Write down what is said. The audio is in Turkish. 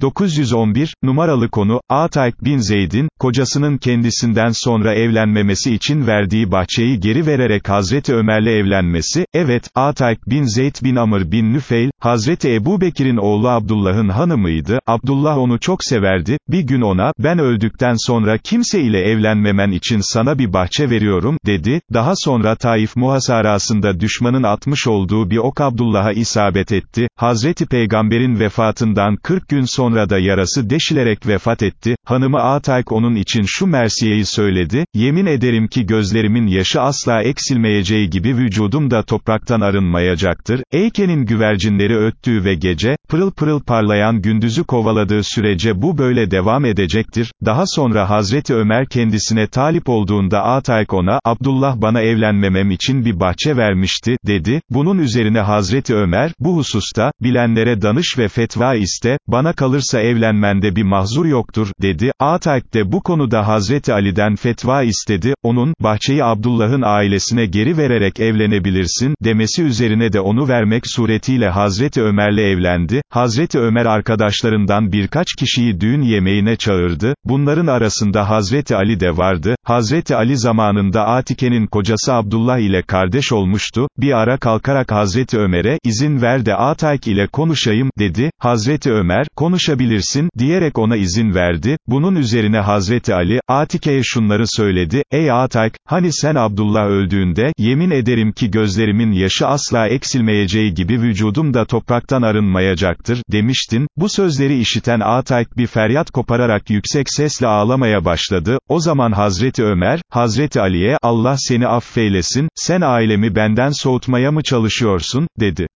911, numaralı konu, Atayk bin Zeyd'in, kocasının kendisinden sonra evlenmemesi için verdiği bahçeyi geri vererek Hazreti Ömer'le evlenmesi, evet, Atayk bin Zeyd bin Amr bin Nüfeil, Hazreti Ebu Bekir'in oğlu Abdullah'ın hanımıydı, Abdullah onu çok severdi, bir gün ona, ben öldükten sonra kimse ile evlenmemen için sana bir bahçe veriyorum, dedi, daha sonra Taif muhasarasında düşmanın atmış olduğu bir ok Abdullah'a isabet etti, Hazreti Peygamber'in vefatından 40 gün sonra, sonra da yarası deşilerek vefat etti, hanımı Atayk onun için şu mersiyeyi söyledi, yemin ederim ki gözlerimin yaşı asla eksilmeyeceği gibi vücudum da topraktan arınmayacaktır, Eyke'nin güvercinleri öttüğü ve gece, pırıl pırıl parlayan gündüzü kovaladığı sürece bu böyle devam edecektir, daha sonra Hazreti Ömer kendisine talip olduğunda Atayk ona, Abdullah bana evlenmemem için bir bahçe vermişti, dedi, bunun üzerine Hazreti Ömer, bu hususta, bilenlere danış ve fetva iste, bana kalır kalırsa evlenmende bir mahzur yoktur, dedi, Atayk de bu konuda Hazreti Ali'den fetva istedi, onun, bahçeyi Abdullah'ın ailesine geri vererek evlenebilirsin, demesi üzerine de onu vermek suretiyle Hazreti Ömer'le evlendi, Hazreti Ömer arkadaşlarından birkaç kişiyi düğün yemeğine çağırdı, bunların arasında Hazreti Ali de vardı, Hazreti Ali zamanında Atike'nin kocası Abdullah ile kardeş olmuştu, bir ara kalkarak Hazreti Ömer'e, izin ver de Atayk ile konuşayım, dedi, Hazreti Ömer, konuş konuşabilirsin, diyerek ona izin verdi, bunun üzerine Hazreti Ali, Atike'ye şunları söyledi, ey Atak, hani sen Abdullah öldüğünde, yemin ederim ki gözlerimin yaşı asla eksilmeyeceği gibi vücudum da topraktan arınmayacaktır, demiştin, bu sözleri işiten Atak bir feryat kopararak yüksek sesle ağlamaya başladı, o zaman Hazreti Ömer, Hazreti Ali'ye, Allah seni affeylesin, sen ailemi benden soğutmaya mı çalışıyorsun, dedi.